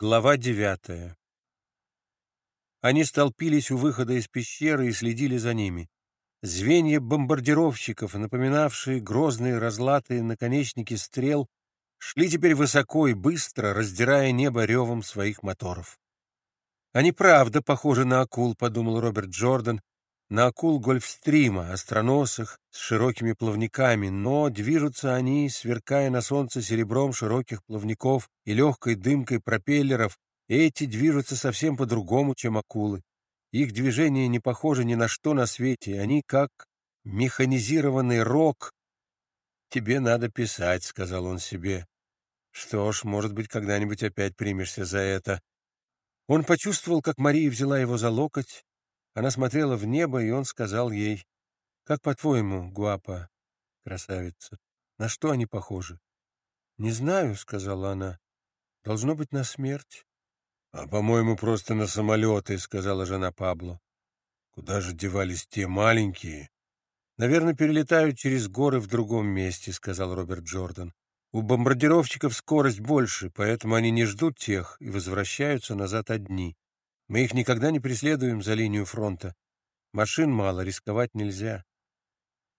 Глава девятая Они столпились у выхода из пещеры и следили за ними. Звенья бомбардировщиков, напоминавшие грозные разлатые наконечники стрел, шли теперь высоко и быстро, раздирая небо ревом своих моторов. «Они правда похожи на акул», — подумал Роберт Джордан, на акул гольфстрима, остроносых, с широкими плавниками, но движутся они, сверкая на солнце серебром широких плавников и легкой дымкой пропеллеров, эти движутся совсем по-другому, чем акулы. Их движения не похожи ни на что на свете, они как механизированный рок. «Тебе надо писать», — сказал он себе. «Что ж, может быть, когда-нибудь опять примешься за это». Он почувствовал, как Мария взяла его за локоть, она смотрела в небо, и он сказал ей, «Как по-твоему, Гуапа, красавица, на что они похожи?» «Не знаю», — сказала она, — «должно быть на смерть». «А, по-моему, просто на самолеты», — сказала жена Пабло. «Куда же девались те маленькие?» «Наверное, перелетают через горы в другом месте», — сказал Роберт Джордан. «У бомбардировщиков скорость больше, поэтому они не ждут тех и возвращаются назад одни. Мы их никогда не преследуем за линию фронта. Машин мало, рисковать нельзя.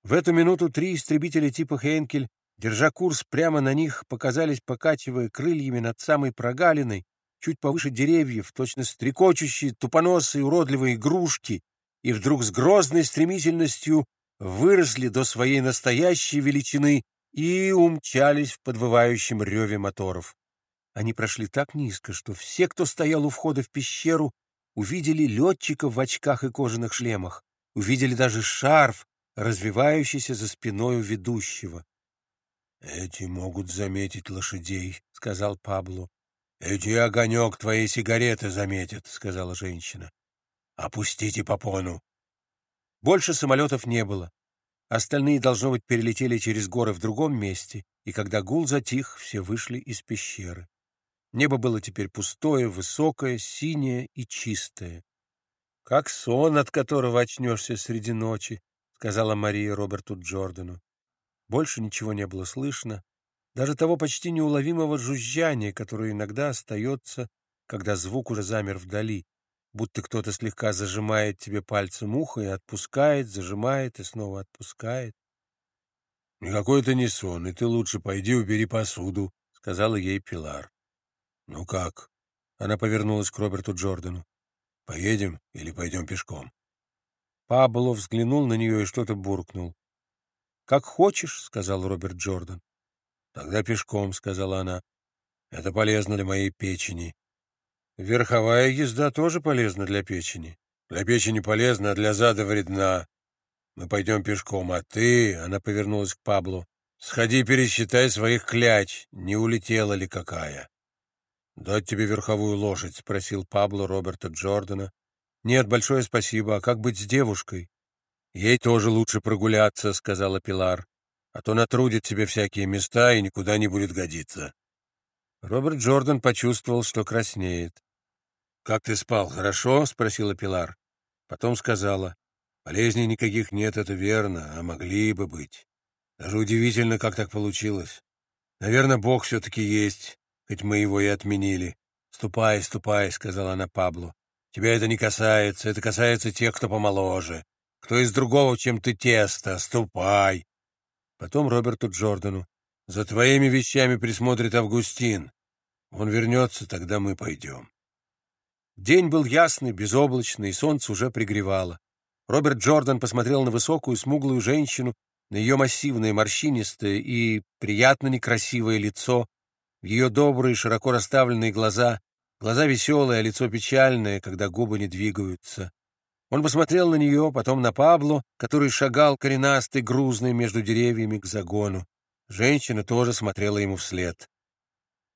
В эту минуту три истребителя типа «Хейнкель», держа курс прямо на них, показались, покачивая крыльями над самой прогалиной, чуть повыше деревьев, точно стрекочущие, тупоносые, уродливые игрушки, и вдруг с грозной стремительностью выросли до своей настоящей величины и умчались в подвывающем реве моторов. Они прошли так низко, что все, кто стоял у входа в пещеру, увидели летчиков в очках и кожаных шлемах, увидели даже шарф, развивающийся за спиной у ведущего. «Эти могут заметить лошадей», — сказал Пабло. «Эти огонек твоей сигареты заметят», — сказала женщина. «Опустите попону». Больше самолетов не было. Остальные, должно быть, перелетели через горы в другом месте, и когда гул затих, все вышли из пещеры. Небо было теперь пустое, высокое, синее и чистое. «Как сон, от которого очнешься среди ночи», — сказала Мария Роберту Джордану. Больше ничего не было слышно, даже того почти неуловимого жужжания, которое иногда остается, когда звук уже замер вдали, будто кто-то слегка зажимает тебе пальцем ухо и отпускает, зажимает и снова отпускает. — Никакой это не сон, и ты лучше пойди убери посуду, — сказала ей Пилар. «Ну как?» Она повернулась к Роберту Джордану. «Поедем или пойдем пешком?» Пабло взглянул на нее и что-то буркнул. «Как хочешь», — сказал Роберт Джордан. «Тогда пешком», — сказала она. «Это полезно для моей печени». «Верховая езда тоже полезна для печени». «Для печени полезна, а для зада вредна. Мы пойдем пешком, а ты...» — она повернулась к Паблу. «Сходи пересчитай своих кляч, не улетела ли какая». «Дать тебе верховую лошадь?» — спросил Пабло Роберта Джордана. «Нет, большое спасибо. А как быть с девушкой?» «Ей тоже лучше прогуляться», — сказала Пилар. «А то натрудит тебе всякие места и никуда не будет годиться». Роберт Джордан почувствовал, что краснеет. «Как ты спал, хорошо?» — спросила Пилар. Потом сказала. «Болезней никаких нет, это верно, а могли бы быть. Даже удивительно, как так получилось. Наверное, Бог все-таки есть хоть мы его и отменили. «Ступай, ступай», — сказала она Паблу. «Тебя это не касается, это касается тех, кто помоложе. Кто из другого, чем ты тесто, ступай». Потом Роберту Джордану. «За твоими вещами присмотрит Августин. Он вернется, тогда мы пойдем». День был ясный, безоблачный, и солнце уже пригревало. Роберт Джордан посмотрел на высокую, смуглую женщину, на ее массивное, морщинистое и приятно некрасивое лицо, ее добрые, широко расставленные глаза, глаза веселые, а лицо печальное, когда губы не двигаются. Он посмотрел на нее, потом на Пабло, который шагал коренастый, грузный между деревьями к загону. Женщина тоже смотрела ему вслед.